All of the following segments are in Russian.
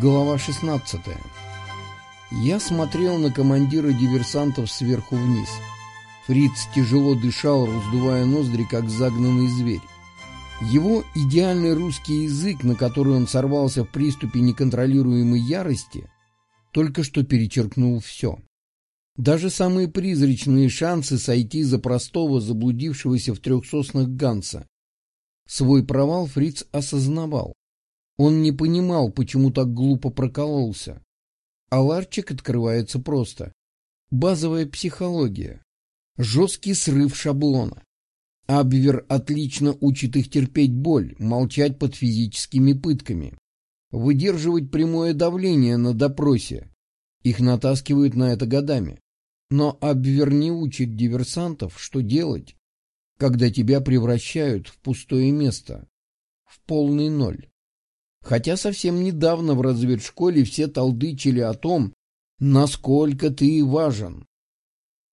Глава 16 Я смотрел на командира диверсантов сверху вниз. Фриц тяжело дышал, раздувая ноздри, как загнанный зверь. Его идеальный русский язык, на который он сорвался в приступе неконтролируемой ярости, только что перечеркнул все. Даже самые призрачные шансы сойти за простого, заблудившегося в трех соснах Ганса. Свой провал Фриц осознавал. Он не понимал, почему так глупо прокололся. А ларчик открывается просто. Базовая психология. Жесткий срыв шаблона. Абвер отлично учит их терпеть боль, молчать под физическими пытками, выдерживать прямое давление на допросе. Их натаскивают на это годами. Но Абвер не учит диверсантов, что делать, когда тебя превращают в пустое место, в полный ноль. Хотя совсем недавно в разведшколе все толдычили о том, насколько ты важен.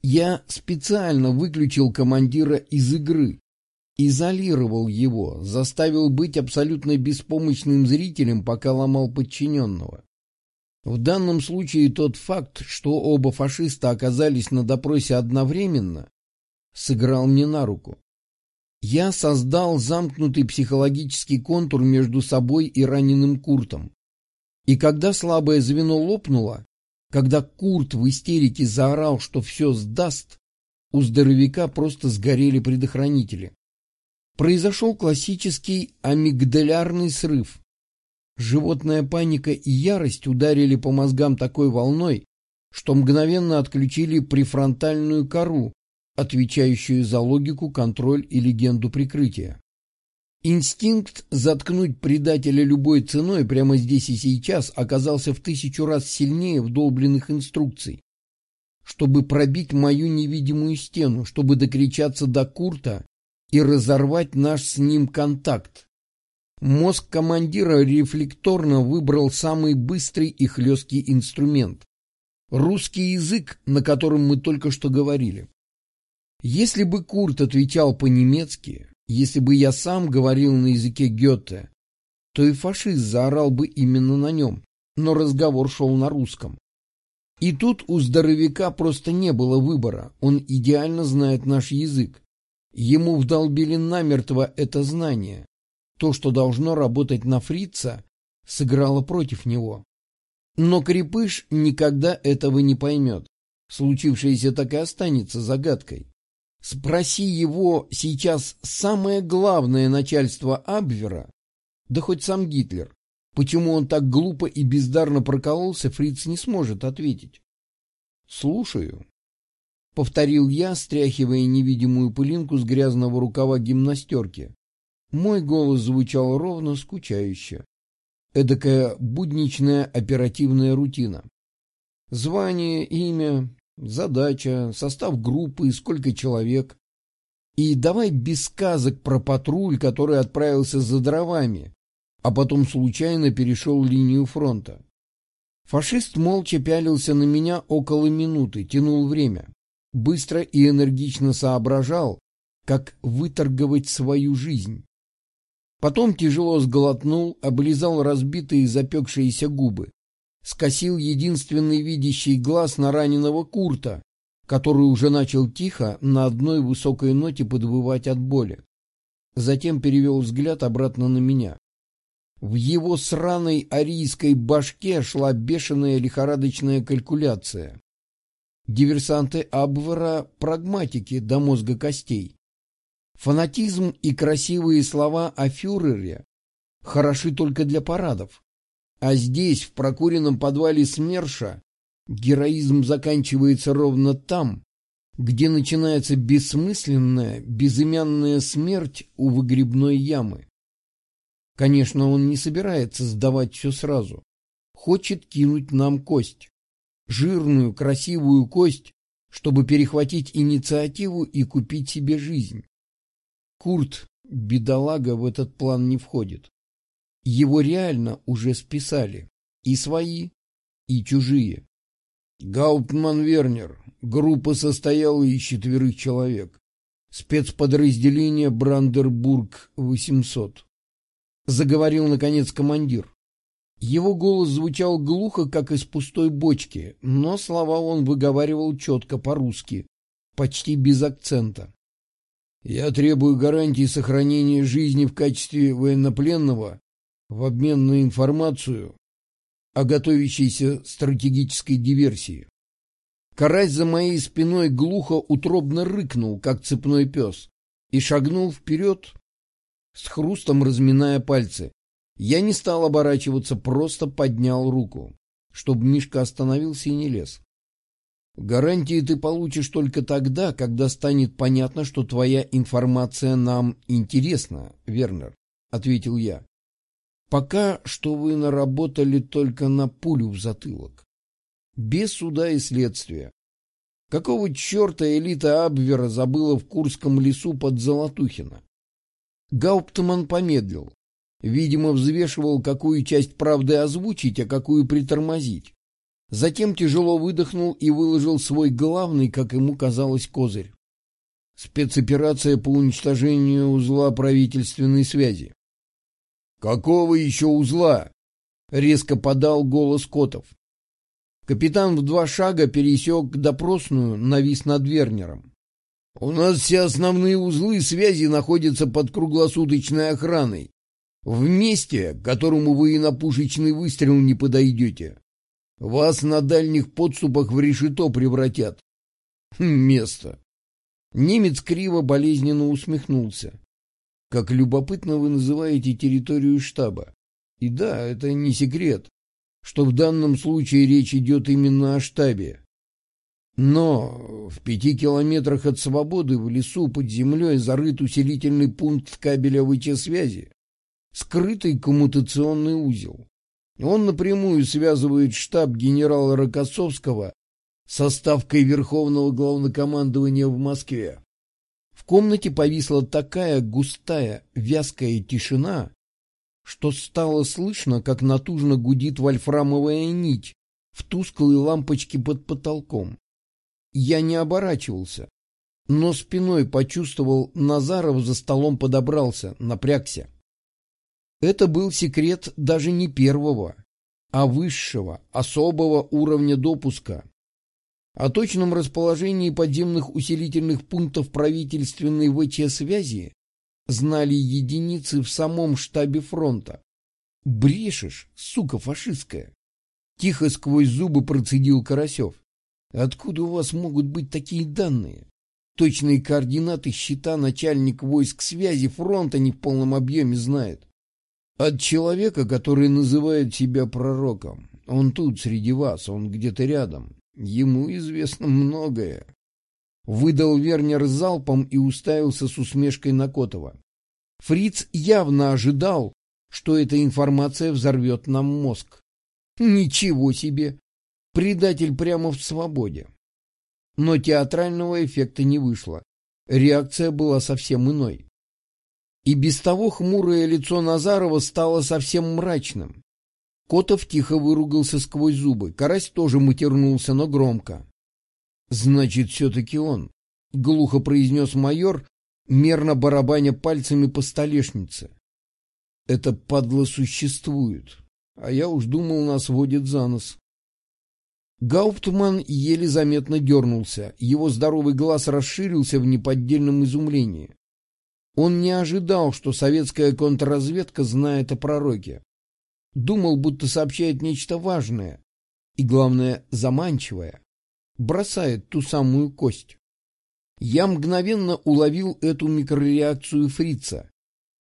Я специально выключил командира из игры, изолировал его, заставил быть абсолютно беспомощным зрителем, пока ломал подчиненного. В данном случае тот факт, что оба фашиста оказались на допросе одновременно, сыграл мне на руку. Я создал замкнутый психологический контур между собой и раненым Куртом. И когда слабое звено лопнуло, когда Курт в истерике заорал, что все сдаст, у здоровяка просто сгорели предохранители. Произошел классический амигдалярный срыв. Животная паника и ярость ударили по мозгам такой волной, что мгновенно отключили префронтальную кору, отвечающую за логику, контроль и легенду прикрытия. Инстинкт заткнуть предателя любой ценой прямо здесь и сейчас оказался в тысячу раз сильнее вдолбленных инструкций. Чтобы пробить мою невидимую стену, чтобы докричаться до Курта и разорвать наш с ним контакт. Мозг командира рефлекторно выбрал самый быстрый и хлесткий инструмент. Русский язык, на котором мы только что говорили. Если бы Курт отвечал по-немецки, если бы я сам говорил на языке Гёте, то и фашист заорал бы именно на нем, но разговор шел на русском. И тут у здоровяка просто не было выбора, он идеально знает наш язык. Ему вдолбили намертво это знание. То, что должно работать на фрица, сыграло против него. Но Крепыш никогда этого не поймет. Случившееся так и останется загадкой. Спроси его сейчас самое главное начальство Абвера, да хоть сам Гитлер, почему он так глупо и бездарно прокололся, Фриц не сможет ответить. «Слушаю», — повторил я, стряхивая невидимую пылинку с грязного рукава гимнастерки. Мой голос звучал ровно, скучающе. Эдакая будничная оперативная рутина. Звание, имя, задача, состав группы, сколько человек. И давай без сказок про патруль, который отправился за дровами, а потом случайно перешел линию фронта. Фашист молча пялился на меня около минуты, тянул время. Быстро и энергично соображал, как выторговать свою жизнь. Потом тяжело сглотнул, облизал разбитые запекшиеся губы скосил единственный видящий глаз на раненого Курта, который уже начал тихо на одной высокой ноте подвывать от боли. Затем перевел взгляд обратно на меня. В его сраной арийской башке шла бешеная лихорадочная калькуляция. Диверсанты Абвера — прагматики до мозга костей. Фанатизм и красивые слова о фюрере хороши только для парадов. А здесь, в прокуренном подвале СМЕРШа, героизм заканчивается ровно там, где начинается бессмысленная, безымянная смерть у выгребной ямы. Конечно, он не собирается сдавать все сразу. Хочет кинуть нам кость. Жирную, красивую кость, чтобы перехватить инициативу и купить себе жизнь. Курт, бедолага, в этот план не входит. Его реально уже списали. И свои, и чужие. Гауптман Вернер. Группа состояла из четверых человек. Спецподразделение Брандербург-800. Заговорил, наконец, командир. Его голос звучал глухо, как из пустой бочки, но слова он выговаривал четко по-русски, почти без акцента. «Я требую гарантии сохранения жизни в качестве военнопленного в обмен на информацию о готовящейся стратегической диверсии». Карась за моей спиной глухо утробно рыкнул, как цепной пес, и шагнул вперед, с хрустом разминая пальцы. Я не стал оборачиваться, просто поднял руку, чтобы Мишка остановился и не лез. Гарантии ты получишь только тогда, когда станет понятно, что твоя информация нам интересна, Вернер, — ответил я. Пока что вы наработали только на пулю в затылок. Без суда и следствия. Какого черта элита Абвера забыла в Курском лесу под Золотухино? Гауптман помедлил. Видимо, взвешивал, какую часть правды озвучить, а какую притормозить. Затем тяжело выдохнул и выложил свой главный, как ему казалось, козырь. Спецоперация по уничтожению узла правительственной связи. «Какого еще узла?» — резко подал голос Котов. Капитан в два шага пересек допросную, навис над Вернером. «У нас все основные узлы связи находятся под круглосуточной охраной, в месте, к которому вы и на пушечный выстрел не подойдете. Вас на дальних подступах в решето превратят. Хм, место. Немец криво болезненно усмехнулся. Как любопытно вы называете территорию штаба. И да, это не секрет, что в данном случае речь идет именно о штабе. Но в пяти километрах от свободы в лесу под землей зарыт усилительный пункт кабеля ВЧ-связи, скрытый коммутационный узел. Он напрямую связывает штаб генерала Рокоссовского со ставкой Верховного Главнокомандования в Москве. Комнате повисла такая густая, вязкая тишина, что стало слышно, как натужно гудит вольфрамовая нить в тусклой лампочке под потолком. Я не оборачивался, но спиной почувствовал, Назаров за столом подобрался, напрягся. Это был секрет даже не первого, а высшего, особого уровня допуска. О точном расположении подземных усилительных пунктов правительственной ВЧ-связи знали единицы в самом штабе фронта. «Брешешь, сука фашистская!» Тихо сквозь зубы процедил Карасев. «Откуда у вас могут быть такие данные? Точные координаты счета начальник войск связи фронта не в полном объеме знает. От человека, который называет себя пророком. Он тут, среди вас, он где-то рядом. Ему известно многое. Выдал Вернер залпом и уставился с усмешкой на Котова. Фриц явно ожидал, что эта информация взорвет нам мозг. Ничего себе! Предатель прямо в свободе. Но театрального эффекта не вышло. Реакция была совсем иной. И без того хмурое лицо Назарова стало совсем мрачным. Котов тихо выругался сквозь зубы. Карась тоже матернулся, но громко. «Значит, все-таки он», — глухо произнес майор, мерно барабаня пальцами по столешнице. «Это падло существует, а я уж думал, нас водит за нос». Гауптман еле заметно дернулся, его здоровый глаз расширился в неподдельном изумлении. Он не ожидал, что советская контрразведка знает о пророке. Думал, будто сообщает нечто важное и, главное, заманчивое. Бросает ту самую кость. Я мгновенно уловил эту микрореакцию фрица.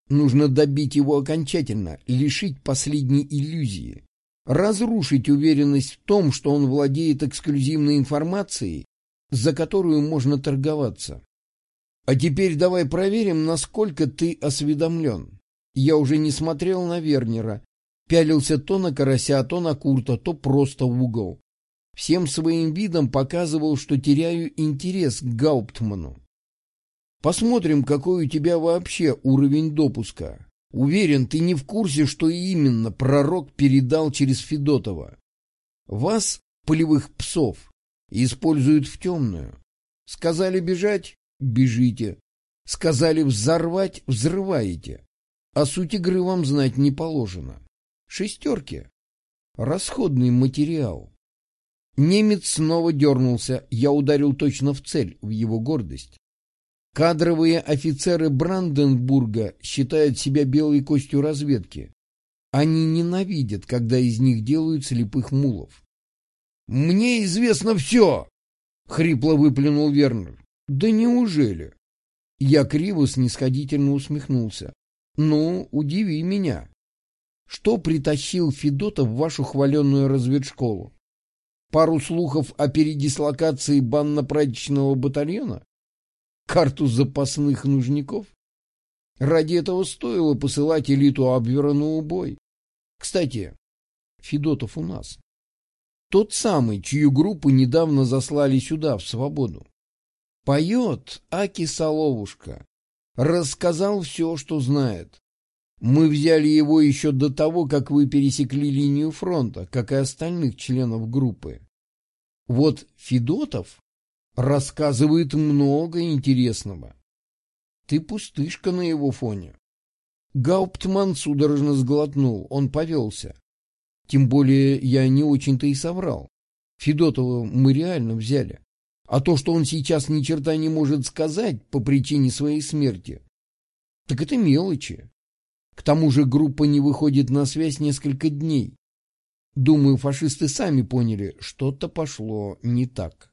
Нужно добить его окончательно, лишить последней иллюзии. Разрушить уверенность в том, что он владеет эксклюзивной информацией, за которую можно торговаться. А теперь давай проверим, насколько ты осведомлен. Я уже не смотрел на Вернера, пялился то на Карася, то на Курта, то просто в угол. Всем своим видом показывал, что теряю интерес к Гауптману. Посмотрим, какой у тебя вообще уровень допуска. Уверен, ты не в курсе, что именно пророк передал через Федотова. Вас, полевых псов, используют в темную. Сказали бежать? бежите. Сказали взорвать, взрываете. А суть игры вам знать не положено. Шестерки. Расходный материал. Немец снова дернулся, я ударил точно в цель, в его гордость. Кадровые офицеры Бранденбурга считают себя белой костью разведки. Они ненавидят, когда из них делают слепых мулов. «Мне известно все!» — хрипло выплюнул Вернер. «Да неужели?» Я криво снисходительно усмехнулся. «Ну, удиви меня. Что притащил Федотов в вашу хваленную разведшколу? Пару слухов о передислокации банно-прачечного батальона? Карту запасных нужников? Ради этого стоило посылать элиту Абвера на убой. Кстати, Федотов у нас. Тот самый, чью группу недавно заслали сюда, в свободу. Поет Аки Соловушка. Рассказал все, что знает. Мы взяли его еще до того, как вы пересекли линию фронта, как и остальных членов группы. Вот Федотов рассказывает много интересного. Ты пустышка на его фоне. Гауптман судорожно сглотнул, он повелся. Тем более я не очень-то и соврал. Федотова мы реально взяли. А то, что он сейчас ни черта не может сказать по причине своей смерти, так это мелочи. К тому же группа не выходит на связь несколько дней. Думаю, фашисты сами поняли, что-то пошло не так.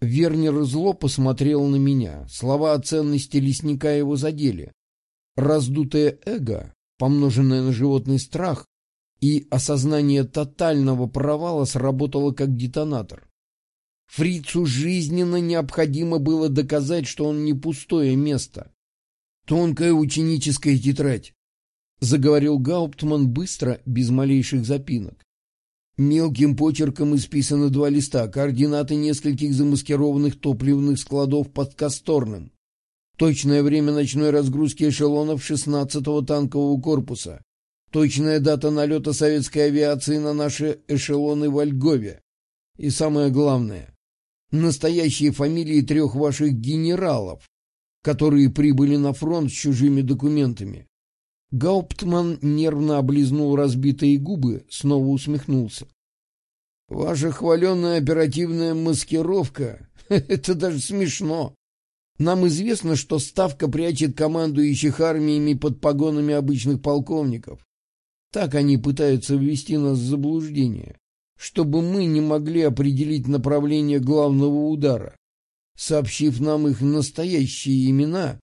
Вернер зло посмотрел на меня. Слова о ценности лесника его задели. Раздутое эго, помноженное на животный страх и осознание тотального провала сработало как детонатор. Фрицу жизненно необходимо было доказать, что он не пустое место. Тонкая ученическая тетрадь. — заговорил Гауптман быстро, без малейших запинок. Мелким почерком исписаны два листа, координаты нескольких замаскированных топливных складов под Касторным. Точное время ночной разгрузки эшелонов 16-го танкового корпуса. Точная дата налета советской авиации на наши эшелоны в Ольгове. И самое главное, настоящие фамилии трех ваших генералов, которые прибыли на фронт с чужими документами. Гауптман нервно облизнул разбитые губы, снова усмехнулся. «Ваша хваленная оперативная маскировка — это даже смешно. Нам известно, что Ставка прячет командующих армиями под погонами обычных полковников. Так они пытаются ввести нас в заблуждение, чтобы мы не могли определить направление главного удара. Сообщив нам их настоящие имена,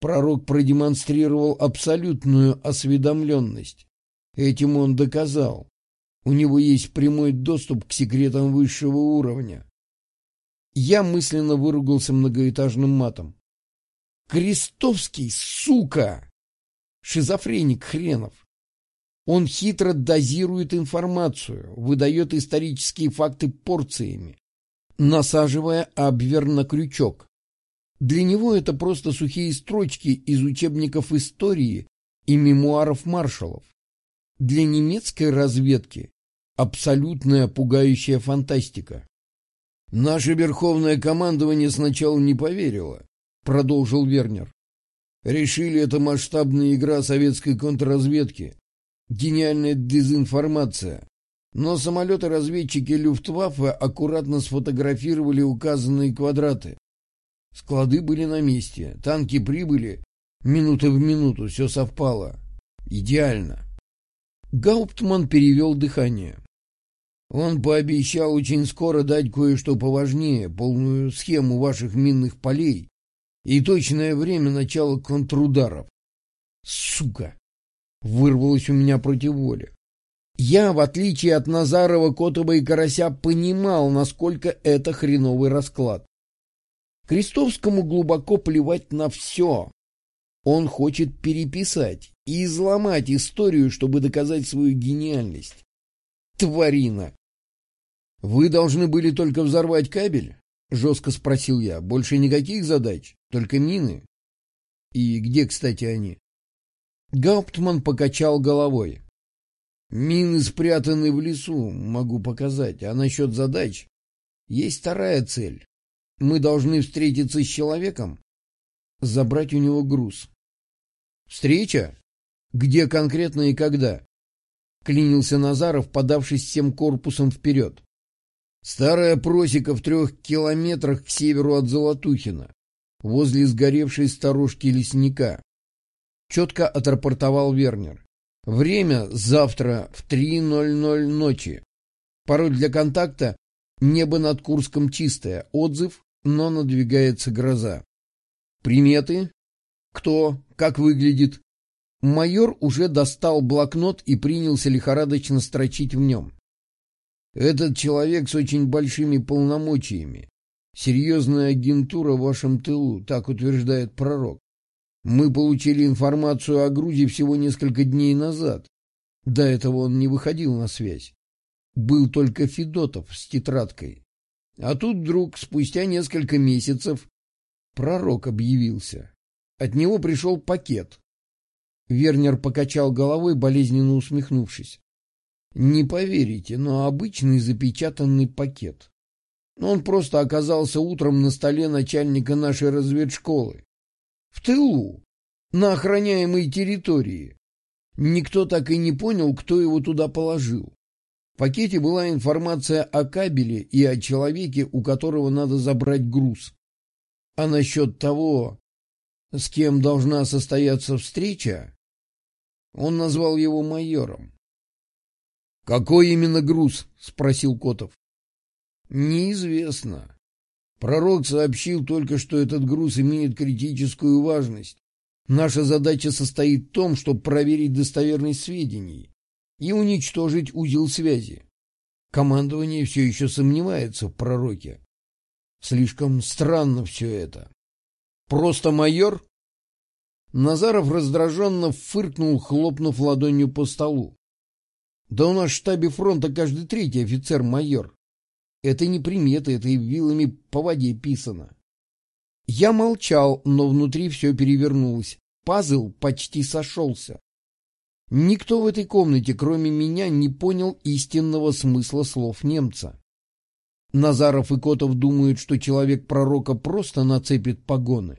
Пророк продемонстрировал абсолютную осведомленность. Этим он доказал. У него есть прямой доступ к секретам высшего уровня. Я мысленно выругался многоэтажным матом. Крестовский, сука! Шизофреник хренов. Он хитро дозирует информацию, выдает исторические факты порциями, насаживая Абвер на крючок. Для него это просто сухие строчки из учебников истории и мемуаров маршалов. Для немецкой разведки абсолютная пугающая фантастика. «Наше верховное командование сначала не поверило», — продолжил Вернер. «Решили, это масштабная игра советской контрразведки, гениальная дезинформация. Но самолеты-разведчики Люфтваффе аккуратно сфотографировали указанные квадраты. Склады были на месте, танки прибыли, минута в минуту, все совпало. Идеально. Гауптман перевел дыхание. Он пообещал очень скоро дать кое-что поважнее, полную схему ваших минных полей и точное время начала контрударов. Сука! Вырвалось у меня против воли. Я, в отличие от Назарова, Котова и Карася, понимал, насколько это хреновый расклад. Крестовскому глубоко плевать на все. Он хочет переписать и изломать историю, чтобы доказать свою гениальность. Тварина! «Вы должны были только взорвать кабель?» — жестко спросил я. «Больше никаких задач? Только мины?» «И где, кстати, они?» Гауптман покачал головой. «Мины спрятаны в лесу, могу показать. А насчет задач? Есть вторая цель. Мы должны встретиться с человеком, забрать у него груз. Встреча? Где конкретно и когда? — клянился Назаров, подавшись всем корпусом вперед. «Старая просека в трех километрах к северу от Золотухина, возле сгоревшей сторожки лесника», — четко отрапортовал Вернер. «Время завтра в 3.00 ночи. Пароль для контакта — небо над Курском чистое. Отзыв, но надвигается гроза. Приметы? Кто? Как выглядит? Майор уже достал блокнот и принялся лихорадочно строчить в нем. «Этот человек с очень большими полномочиями. Серьезная агентура в вашем тылу», так утверждает пророк. «Мы получили информацию о грузе всего несколько дней назад. До этого он не выходил на связь. Был только Федотов с тетрадкой. А тут вдруг, спустя несколько месяцев, пророк объявился. От него пришел пакет. Вернер покачал головой, болезненно усмехнувшись. Не поверите, но обычный запечатанный пакет. Он просто оказался утром на столе начальника нашей разведшколы. В тылу, на охраняемой территории. Никто так и не понял, кто его туда положил. В пакете была информация о кабеле и о человеке, у которого надо забрать груз. А насчет того, с кем должна состояться встреча, он назвал его майором. «Какой именно груз?» — спросил Котов. «Неизвестно. Пророк сообщил только, что этот груз имеет критическую важность. Наша задача состоит в том, чтобы проверить достоверность сведений и уничтожить узел связи. Командование все еще сомневается в пророке. Слишком странно все это. Просто майор Назаров раздраженно фыркнул, хлопнув ладонью по столу. «Да у нас в штабе фронта каждый третий офицер-майор. Это не приметы, это и вилами по воде писано». Я молчал, но внутри все перевернулось. Пазл почти сошелся. Никто в этой комнате, кроме меня, не понял истинного смысла слов немца. Назаров и Котов думают, что человек пророка просто нацепит погоны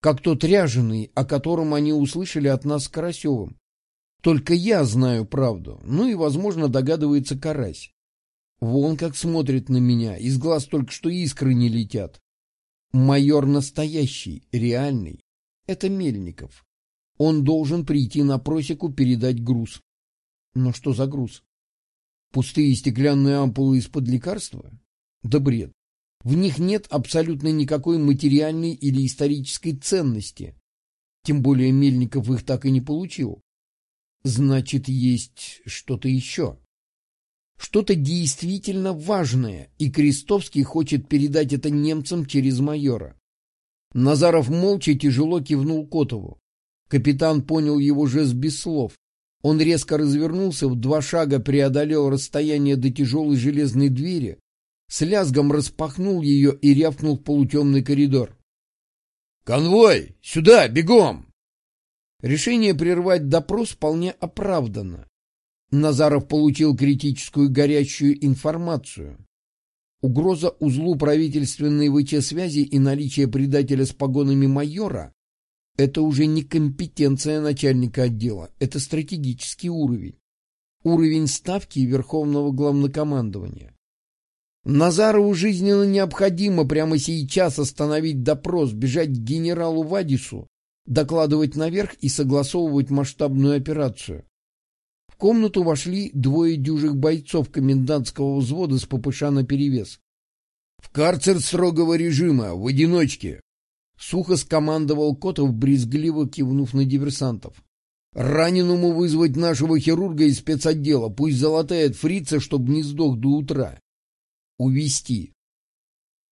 как тот ряженый, о котором они услышали от нас с Карасевым. Только я знаю правду, ну и, возможно, догадывается Карась. Вон как смотрит на меня, из глаз только что искры не летят. Майор настоящий, реальный. Это Мельников. Он должен прийти на просеку передать груз. Но что за груз? Пустые стеклянные ампулы из-под лекарства? Да бред. В них нет абсолютно никакой материальной или исторической ценности. Тем более Мельников их так и не получил. Значит, есть что-то еще. Что-то действительно важное, и Крестовский хочет передать это немцам через майора. Назаров молча тяжело кивнул Котову. Капитан понял его жест без слов. Он резко развернулся, в два шага преодолел расстояние до тяжелой железной двери, с лязгом распахнул ее и рявкнул в полутемный коридор. «Конвой! Сюда! Бегом!» Решение прервать допрос вполне оправдано. Назаров получил критическую горячую информацию. Угроза узлу правительственной ВЧ-связи и наличие предателя с погонами майора – это уже не компетенция начальника отдела, это стратегический уровень. Уровень ставки Верховного Главнокомандования. Назарову жизненно необходимо прямо сейчас остановить допрос, бежать к генералу Вадису, докладывать наверх и согласовывать масштабную операцию. В комнату вошли двое дюжих бойцов комендантского взвода с ППШ наперевес. «В карцер строгого режима, в одиночке!» Сухо скомандовал Котов, брезгливо кивнув на диверсантов. «Раненому вызвать нашего хирурга из спецотдела, пусть залатает фрица, чтобы не сдох до утра увести.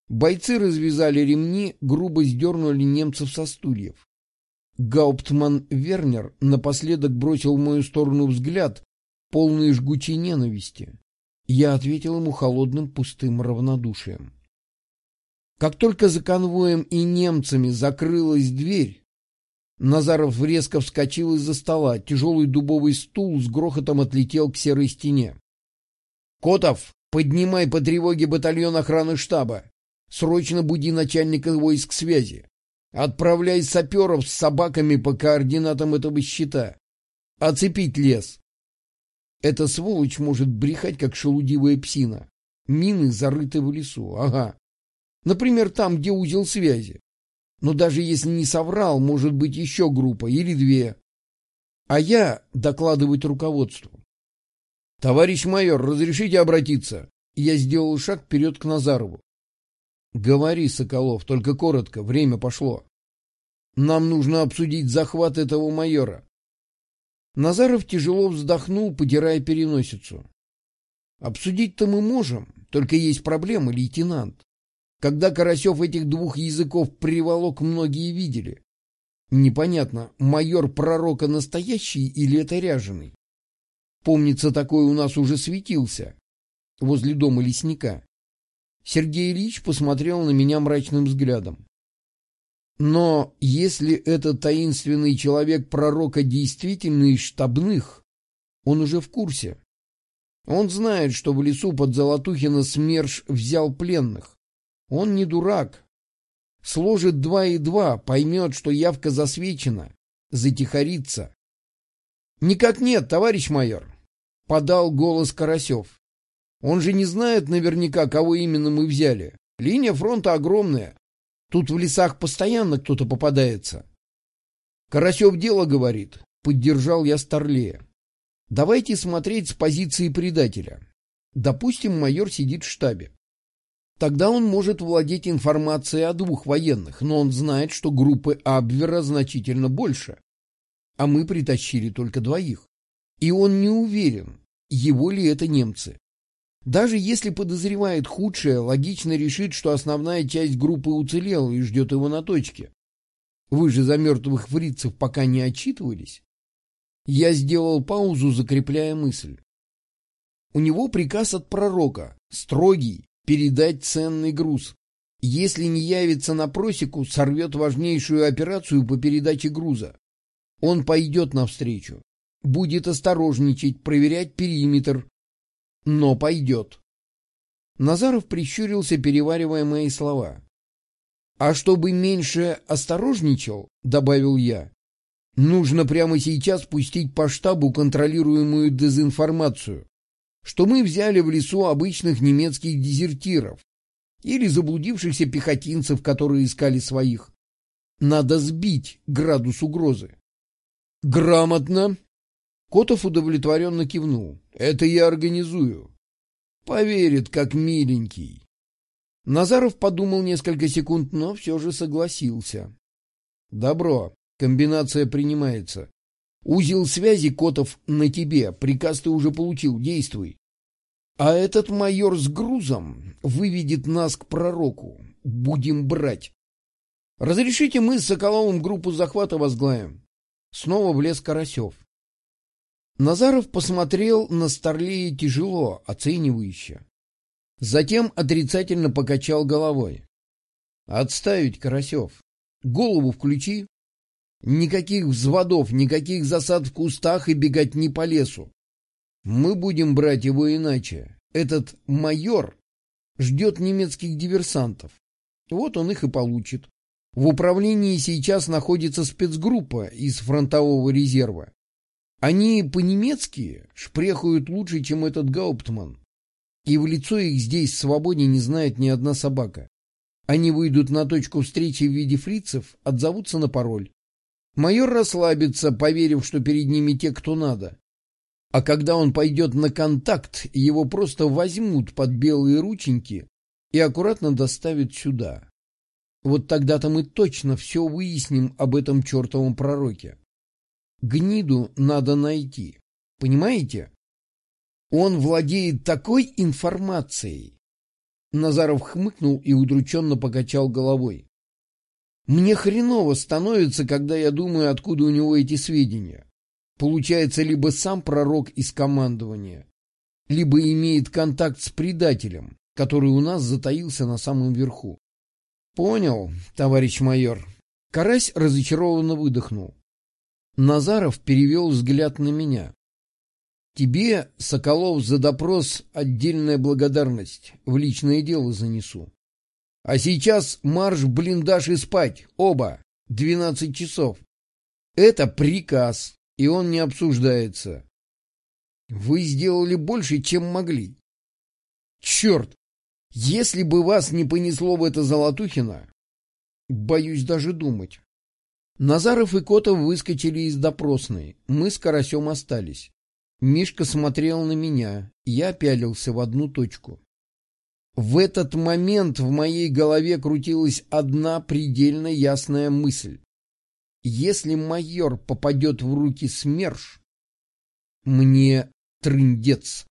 Бойцы развязали ремни, грубо сдернули немцев со стульев. Гауптман Вернер напоследок бросил в мою сторону взгляд, полный жгучей ненависти. Я ответил ему холодным пустым равнодушием. Как только за конвоем и немцами закрылась дверь, Назаров резко вскочил из-за стола. Тяжелый дубовый стул с грохотом отлетел к серой стене. «Котов, Поднимай по тревоге батальон охраны штаба. Срочно буди начальника войск связи. Отправляй саперов с собаками по координатам этого щита. Оцепить лес. Эта сволочь может брехать, как шелудивая псина. Мины зарыты в лесу, ага. Например, там, где узел связи. Но даже если не соврал, может быть еще группа или две. А я докладывать руководству. «Товарищ майор, разрешите обратиться?» Я сделал шаг вперед к Назарову. «Говори, Соколов, только коротко, время пошло. Нам нужно обсудить захват этого майора». Назаров тяжело вздохнул, потирая переносицу. «Обсудить-то мы можем, только есть проблема, лейтенант. Когда Карасев этих двух языков приволок, многие видели. Непонятно, майор пророка настоящий или это ряженый? Помнится, такой у нас уже светился возле дома лесника. Сергей Ильич посмотрел на меня мрачным взглядом. Но если этот таинственный человек пророка действительно из штабных, он уже в курсе. Он знает, что в лесу под Золотухино СМЕРШ взял пленных. Он не дурак. Сложит два и два, поймет, что явка засвечена, затихарится. — Никак нет, товарищ майор, — подал голос Карасев. Он же не знает наверняка, кого именно мы взяли. Линия фронта огромная. Тут в лесах постоянно кто-то попадается. Карасев дело говорит. Поддержал я Старлея. Давайте смотреть с позиции предателя. Допустим, майор сидит в штабе. Тогда он может владеть информацией о двух военных, но он знает, что группы Абвера значительно больше. А мы притащили только двоих. И он не уверен, его ли это немцы. Даже если подозревает худшее, логично решить, что основная часть группы уцелела и ждет его на точке. Вы же за мертвых фрицев пока не отчитывались. Я сделал паузу, закрепляя мысль. У него приказ от пророка, строгий, передать ценный груз. Если не явится на просеку, сорвет важнейшую операцию по передаче груза. Он пойдет навстречу, будет осторожничать, проверять периметр, но пойдет. Назаров прищурился, переваривая мои слова. «А чтобы меньше осторожничал, — добавил я, — нужно прямо сейчас пустить по штабу контролируемую дезинформацию, что мы взяли в лесу обычных немецких дезертиров или заблудившихся пехотинцев, которые искали своих. Надо сбить градус угрозы». «Грамотно!» Котов удовлетворенно кивнул. «Это я организую». «Поверит, как миленький». Назаров подумал несколько секунд, но все же согласился. «Добро. Комбинация принимается. Узел связи, Котов, на тебе. Приказ ты уже получил. Действуй. А этот майор с грузом выведет нас к пророку. Будем брать. Разрешите мы с Соколовым группу захвата возглавим?» Снова влез Карасев. Назаров посмотрел на Старлея тяжело, оценивающе. Затем отрицательно покачал головой. «Отставить, Карасев. Голову включи. Никаких взводов, никаких засад в кустах и бегать не по лесу. Мы будем брать его иначе. Этот майор ждет немецких диверсантов. Вот он их и получит. В управлении сейчас находится спецгруппа из фронтового резерва. Они по-немецки шпрехают лучше, чем этот Гауптман. И в лицо их здесь свободнее не знает ни одна собака. Они выйдут на точку встречи в виде фрицев, отзовутся на пароль. Майор расслабится, поверив, что перед ними те, кто надо. А когда он пойдет на контакт, его просто возьмут под белые рученьки и аккуратно доставят сюда. Вот тогда-то мы точно все выясним об этом чертовом пророке. Гниду надо найти. Понимаете? Он владеет такой информацией. Назаров хмыкнул и удрученно покачал головой. Мне хреново становится, когда я думаю, откуда у него эти сведения. Получается, либо сам пророк из командования, либо имеет контакт с предателем, который у нас затаился на самом верху. Понял, товарищ майор. Карась разочарованно выдохнул. Назаров перевел взгляд на меня. «Тебе, Соколов, за допрос отдельная благодарность. В личное дело занесу. А сейчас марш в блиндаж и спать. Оба. Двенадцать часов. Это приказ, и он не обсуждается. Вы сделали больше, чем могли. Черт! Если бы вас не понесло в это Золотухино, боюсь даже думать. Назаров и Котов выскочили из допросной. Мы с Карасем остались. Мишка смотрел на меня. Я пялился в одну точку. В этот момент в моей голове крутилась одна предельно ясная мысль. Если майор попадет в руки СМЕРШ, мне трындец.